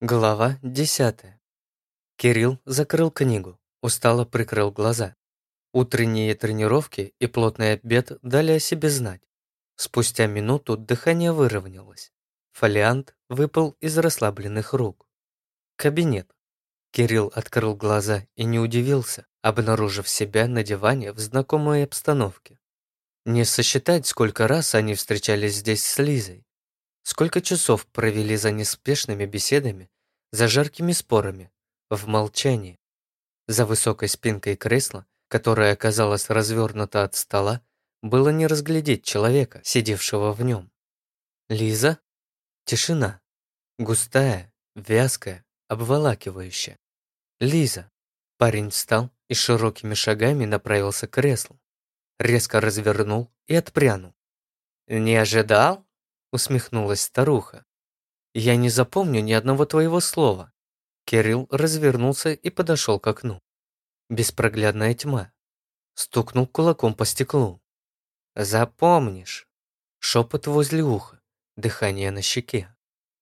Глава 10. Кирилл закрыл книгу, устало прикрыл глаза. Утренние тренировки и плотный обед дали о себе знать. Спустя минуту дыхание выровнялось. Фолиант выпал из расслабленных рук. Кабинет. Кирилл открыл глаза и не удивился, обнаружив себя на диване в знакомой обстановке. Не сосчитать, сколько раз они встречались здесь с Лизой. Сколько часов провели за неспешными беседами, за жаркими спорами, в молчании. За высокой спинкой кресла, которое оказалось развернуто от стола, было не разглядеть человека, сидевшего в нем. Лиза? Тишина. Густая, вязкая, обволакивающая. Лиза. Парень встал и широкими шагами направился к креслу. Резко развернул и отпрянул. «Не ожидал?» Усмехнулась старуха. «Я не запомню ни одного твоего слова». Кирилл развернулся и подошел к окну. Беспроглядная тьма. Стукнул кулаком по стеклу. «Запомнишь». Шепот возле уха, дыхание на щеке.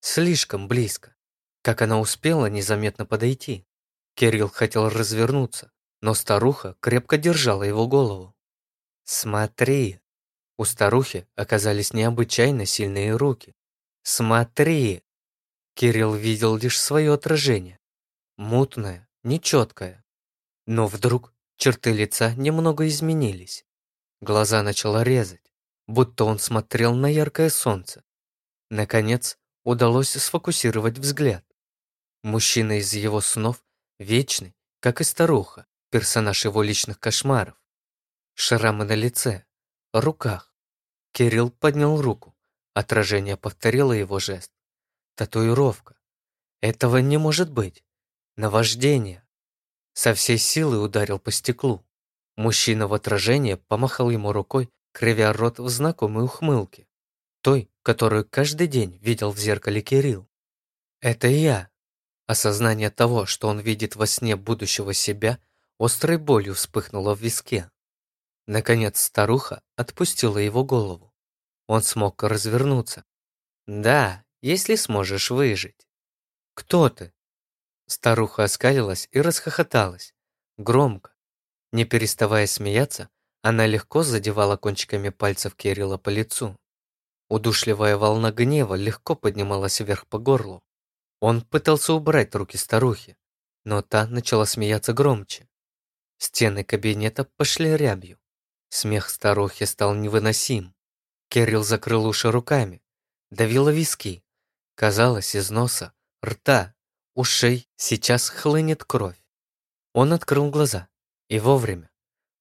Слишком близко. Как она успела незаметно подойти. Кирилл хотел развернуться, но старуха крепко держала его голову. «Смотри!» У старухи оказались необычайно сильные руки. «Смотри!» Кирилл видел лишь свое отражение. Мутное, нечеткое. Но вдруг черты лица немного изменились. Глаза начало резать, будто он смотрел на яркое солнце. Наконец, удалось сфокусировать взгляд. Мужчина из его снов вечный, как и старуха, персонаж его личных кошмаров. Шрамы на лице, руках. Кирилл поднял руку. Отражение повторило его жест. Татуировка. Этого не может быть. Наваждение. Со всей силы ударил по стеклу. Мужчина в отражении помахал ему рукой, кривя рот в знакомой ухмылке. Той, которую каждый день видел в зеркале Кирилл. Это я. Осознание того, что он видит во сне будущего себя, острой болью вспыхнуло в виске. Наконец старуха отпустила его голову. Он смог развернуться. «Да, если сможешь выжить». «Кто ты?» Старуха оскалилась и расхохоталась. Громко. Не переставая смеяться, она легко задевала кончиками пальцев Кирилла по лицу. Удушливая волна гнева легко поднималась вверх по горлу. Он пытался убрать руки старухи, но та начала смеяться громче. Стены кабинета пошли рябью. Смех старухи стал невыносим. Кирилл закрыл уши руками, давила виски. Казалось, из носа, рта, ушей сейчас хлынет кровь. Он открыл глаза, и вовремя.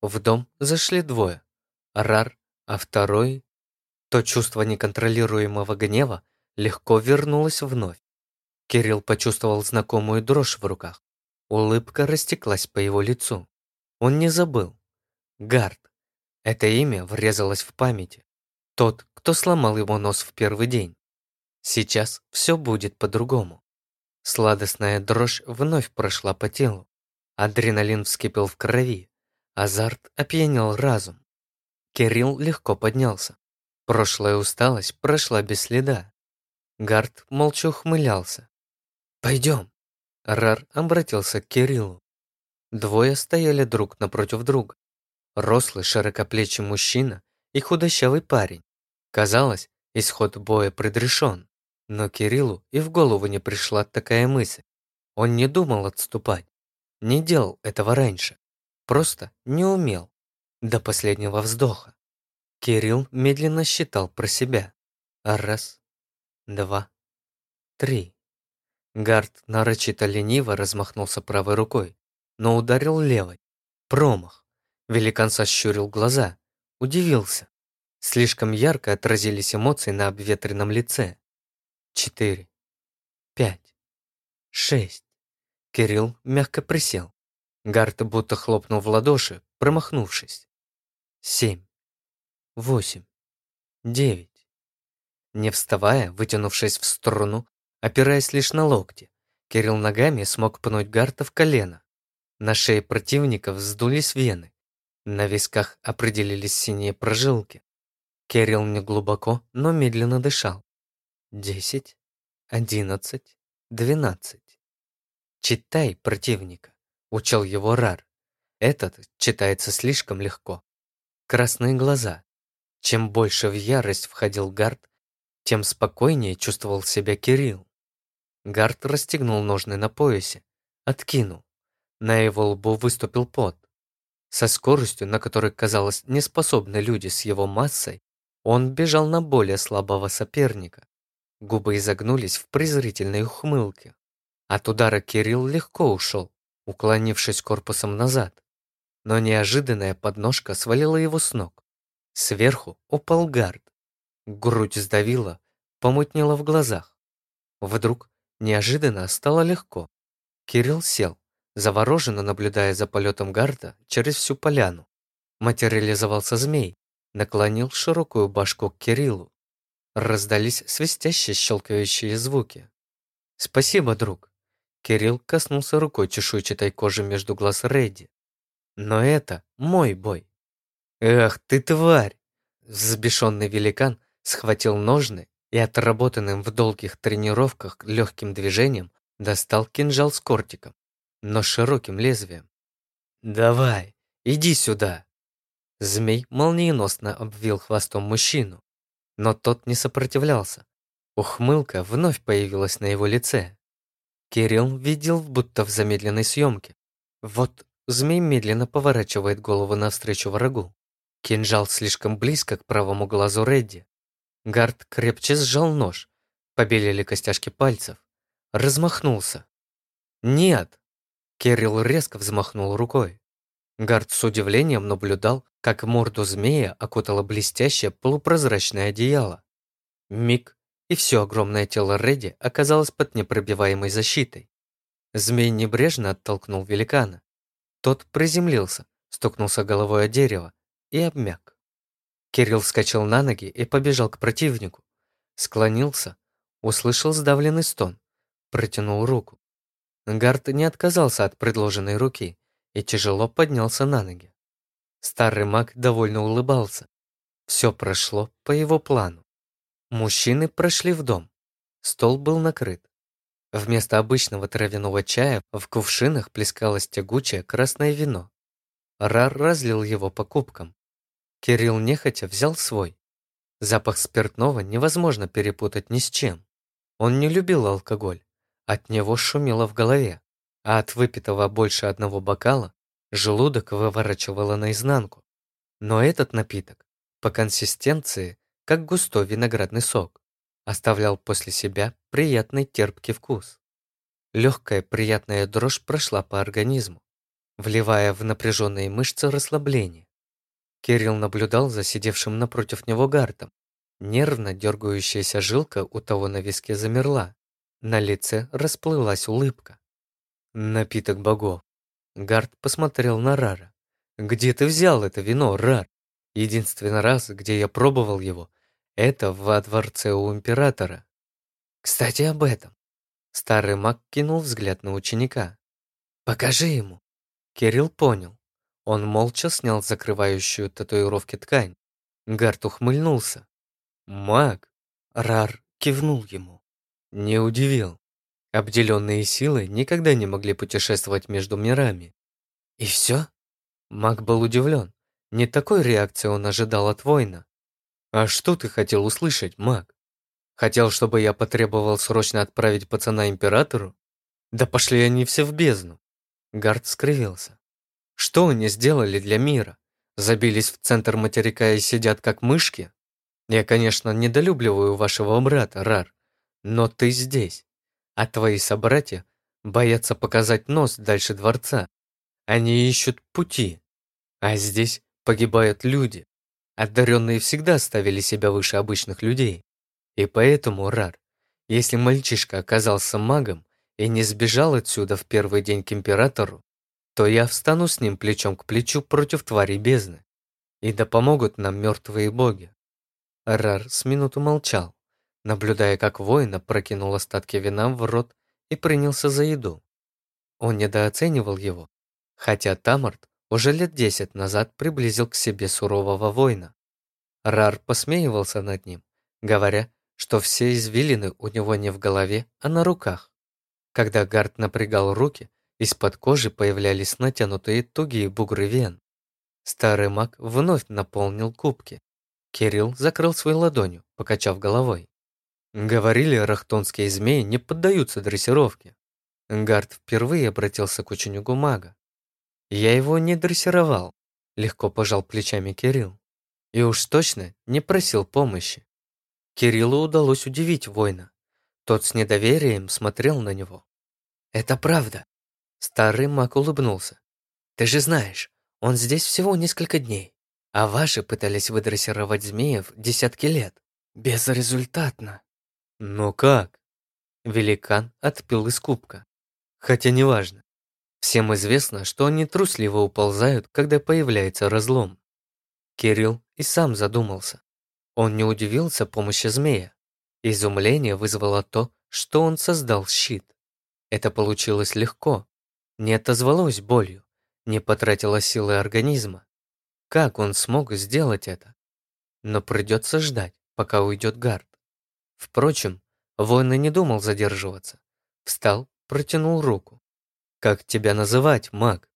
В дом зашли двое. Рар, а второй... То чувство неконтролируемого гнева легко вернулось вновь. Кирилл почувствовал знакомую дрожь в руках. Улыбка растеклась по его лицу. Он не забыл. Гард. Это имя врезалось в памяти. Тот, кто сломал его нос в первый день. Сейчас все будет по-другому. Сладостная дрожь вновь прошла по телу. Адреналин вскипел в крови. Азарт опьянил разум. Кирилл легко поднялся. Прошлая усталость прошла без следа. Гард молча ухмылялся. «Пойдем!» Рар обратился к Кириллу. Двое стояли друг напротив друга. Рослый, широкоплечий мужчина и худощавый парень. Казалось, исход боя предрешен. Но Кириллу и в голову не пришла такая мысль. Он не думал отступать. Не делал этого раньше. Просто не умел. До последнего вздоха. Кирилл медленно считал про себя. Раз, два, три. Гард нарочито лениво размахнулся правой рукой, но ударил левой. Промах. Великан сощурил глаза, удивился. Слишком ярко отразились эмоции на обветренном лице. Четыре. Пять. Шесть. Кирилл мягко присел. Гарт будто хлопнул в ладоши, промахнувшись. Семь. Восемь. Девять. Не вставая, вытянувшись в сторону, опираясь лишь на локти, Кирилл ногами смог пнуть Гарта в колено. На шее противника вздулись вены. На висках определились синие прожилки. Кирилл не глубоко, но медленно дышал. Десять, одиннадцать, 12. «Читай противника», — учил его Рар. Этот читается слишком легко. Красные глаза. Чем больше в ярость входил Гард, тем спокойнее чувствовал себя Кирилл. Гард расстегнул ножны на поясе, откинул. На его лбу выступил пот. Со скоростью, на которой, казалось, не способны люди с его массой, он бежал на более слабого соперника. Губы изогнулись в презрительной ухмылке. От удара Кирилл легко ушел, уклонившись корпусом назад. Но неожиданная подножка свалила его с ног. Сверху упал гард. Грудь сдавила, помутнела в глазах. Вдруг неожиданно стало легко. Кирилл сел, завороженно наблюдая за полетом гарда через всю поляну. Материализовался змей, наклонил широкую башку к Кириллу. Раздались свистящие щелкающие звуки. «Спасибо, друг!» Кирилл коснулся рукой чешуйчатой кожи между глаз Редди. «Но это мой бой!» «Эх ты, тварь!» Взбешенный великан схватил ножны и отработанным в долгих тренировках легким движением достал кинжал с кортиком, но широким лезвием. «Давай, иди сюда!» Змей молниеносно обвил хвостом мужчину, но тот не сопротивлялся. Ухмылка вновь появилась на его лице. Кирилл видел, будто в замедленной съемке. Вот змей медленно поворачивает голову навстречу врагу. Кинжал слишком близко к правому глазу Редди. Гард крепче сжал нож. Побелели костяшки пальцев. Размахнулся. «Нет!» Кирилл резко взмахнул рукой. Гард с удивлением наблюдал, как морду змея окутало блестящее полупрозрачное одеяло. Миг, и все огромное тело Редди оказалось под непробиваемой защитой. Змей небрежно оттолкнул великана. Тот приземлился, стукнулся головой о дерево и обмяк. Кирилл вскочил на ноги и побежал к противнику. Склонился, услышал сдавленный стон, протянул руку. Гард не отказался от предложенной руки и тяжело поднялся на ноги. Старый маг довольно улыбался. Все прошло по его плану. Мужчины прошли в дом. Стол был накрыт. Вместо обычного травяного чая в кувшинах плескалось тягучее красное вино. Рар разлил его по кубкам. Кирилл нехотя взял свой. Запах спиртного невозможно перепутать ни с чем. Он не любил алкоголь. От него шумело в голове, а от выпитого больше одного бокала Желудок выворачивало наизнанку. Но этот напиток, по консистенции, как густой виноградный сок, оставлял после себя приятный терпкий вкус. Легкая приятная дрожь прошла по организму, вливая в напряженные мышцы расслабление. Кирилл наблюдал за сидевшим напротив него гартом. Нервно дергающаяся жилка у того на виске замерла. На лице расплылась улыбка. Напиток богов. Гард посмотрел на Рара. «Где ты взял это вино, Рар? Единственный раз, где я пробовал его, это во дворце у императора. Кстати, об этом». Старый маг кинул взгляд на ученика. «Покажи ему». Кирилл понял. Он молча снял закрывающую татуировки ткань. Гард ухмыльнулся. «Маг?» Рар кивнул ему. Не удивил. Обделенные силы никогда не могли путешествовать между мирами. И все? Маг был удивлен. Не такой реакции он ожидал от воина. А что ты хотел услышать, маг? Хотел, чтобы я потребовал срочно отправить пацана императору? Да пошли они все в бездну. Гард скривился. Что они сделали для мира? Забились в центр материка и сидят как мышки? Я, конечно, недолюбливаю вашего брата, Рар, но ты здесь а твои собратья боятся показать нос дальше дворца. Они ищут пути, а здесь погибают люди. Одаренные всегда ставили себя выше обычных людей. И поэтому, Рар, если мальчишка оказался магом и не сбежал отсюда в первый день к императору, то я встану с ним плечом к плечу против тварей бездны. И да помогут нам мертвые боги. Рар с минуту молчал, наблюдая, как воин прокинул остатки вина в рот и принялся за еду. Он недооценивал его, хотя Тамарт уже лет десять назад приблизил к себе сурового воина. Рар посмеивался над ним, говоря, что все извилины у него не в голове, а на руках. Когда Гард напрягал руки, из-под кожи появлялись натянутые тугие бугры вен. Старый маг вновь наполнил кубки. Кирилл закрыл свою ладонью, покачав головой. Говорили, рахтонские змеи не поддаются дрессировке. Гард впервые обратился к ученику мага. Я его не дрессировал, легко пожал плечами Кирилл. И уж точно не просил помощи. Кириллу удалось удивить воина. Тот с недоверием смотрел на него. «Это правда». Старый маг улыбнулся. «Ты же знаешь, он здесь всего несколько дней, а ваши пытались выдрессировать змеев десятки лет. Безрезультатно». «Ну как?» Великан отпил из кубка. Хотя неважно. Всем известно, что они трусливо уползают, когда появляется разлом. Кирилл и сам задумался. Он не удивился помощи змея. Изумление вызвало то, что он создал щит. Это получилось легко, не отозвалось болью, не потратило силы организма. Как он смог сделать это? Но придется ждать, пока уйдет гард. Впрочем, воин и не думал задерживаться. Встал, протянул руку. «Как тебя называть, маг?»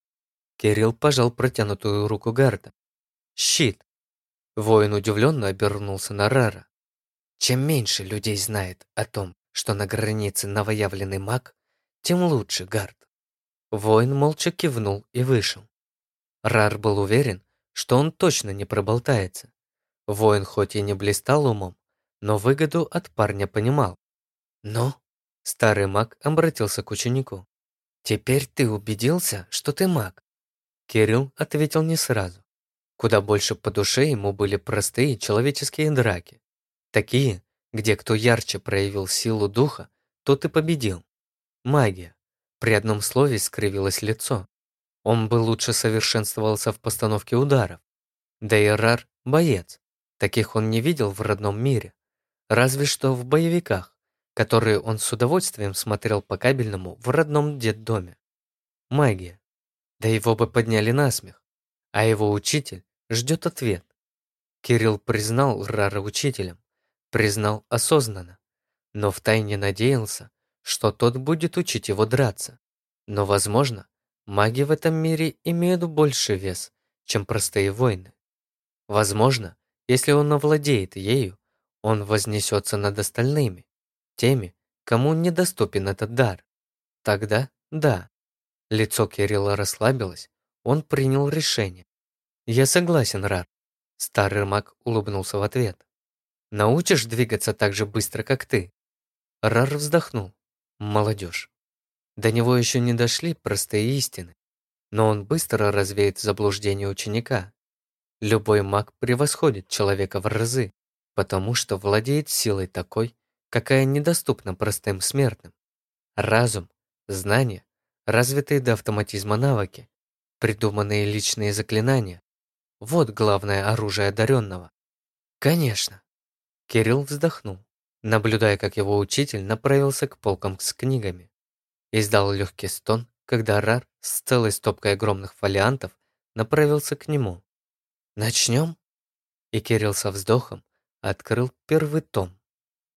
Кирилл пожал протянутую руку гарда. «Щит!» Воин удивленно обернулся на Рара. Чем меньше людей знает о том, что на границе новоявленный маг, тем лучше, Гард. Воин молча кивнул и вышел. Рар был уверен, что он точно не проболтается. Воин хоть и не блистал умом, но выгоду от парня понимал. «Ну?» – старый маг обратился к ученику. «Теперь ты убедился, что ты маг?» Кирилл ответил не сразу. Куда больше по душе ему были простые человеческие драки. Такие, где кто ярче проявил силу духа, тот и победил. Магия. При одном слове скривилось лицо. Он бы лучше совершенствовался в постановке ударов. Да и Рар – боец. Таких он не видел в родном мире. Разве что в боевиках, которые он с удовольствием смотрел по кабельному в родном детдоме. Магия. Да его бы подняли на смех. А его учитель ждет ответ. Кирилл признал Рара учителем, признал осознанно, но втайне надеялся, что тот будет учить его драться. Но, возможно, маги в этом мире имеют больше вес, чем простые воины. Возможно, если он овладеет ею, он вознесется над остальными, теми, кому недоступен этот дар. Тогда да. Лицо Кирилла расслабилось, он принял решение. «Я согласен, Рар». Старый маг улыбнулся в ответ. Научишь двигаться так же быстро, как ты?» Рар вздохнул. Молодежь. До него еще не дошли простые истины, но он быстро развеет заблуждение ученика. Любой маг превосходит человека в разы, потому что владеет силой такой, какая недоступна простым смертным. Разум, знания, развитые до автоматизма навыки, придуманные личные заклинания. Вот главное оружие одаренного. Конечно, Кирилл вздохнул, наблюдая, как его учитель направился к полкам с книгами. Издал легкий стон, когда Рар с целой стопкой огромных фолиантов направился к нему. «Начнем?» И Кирилл со вздохом открыл первый том.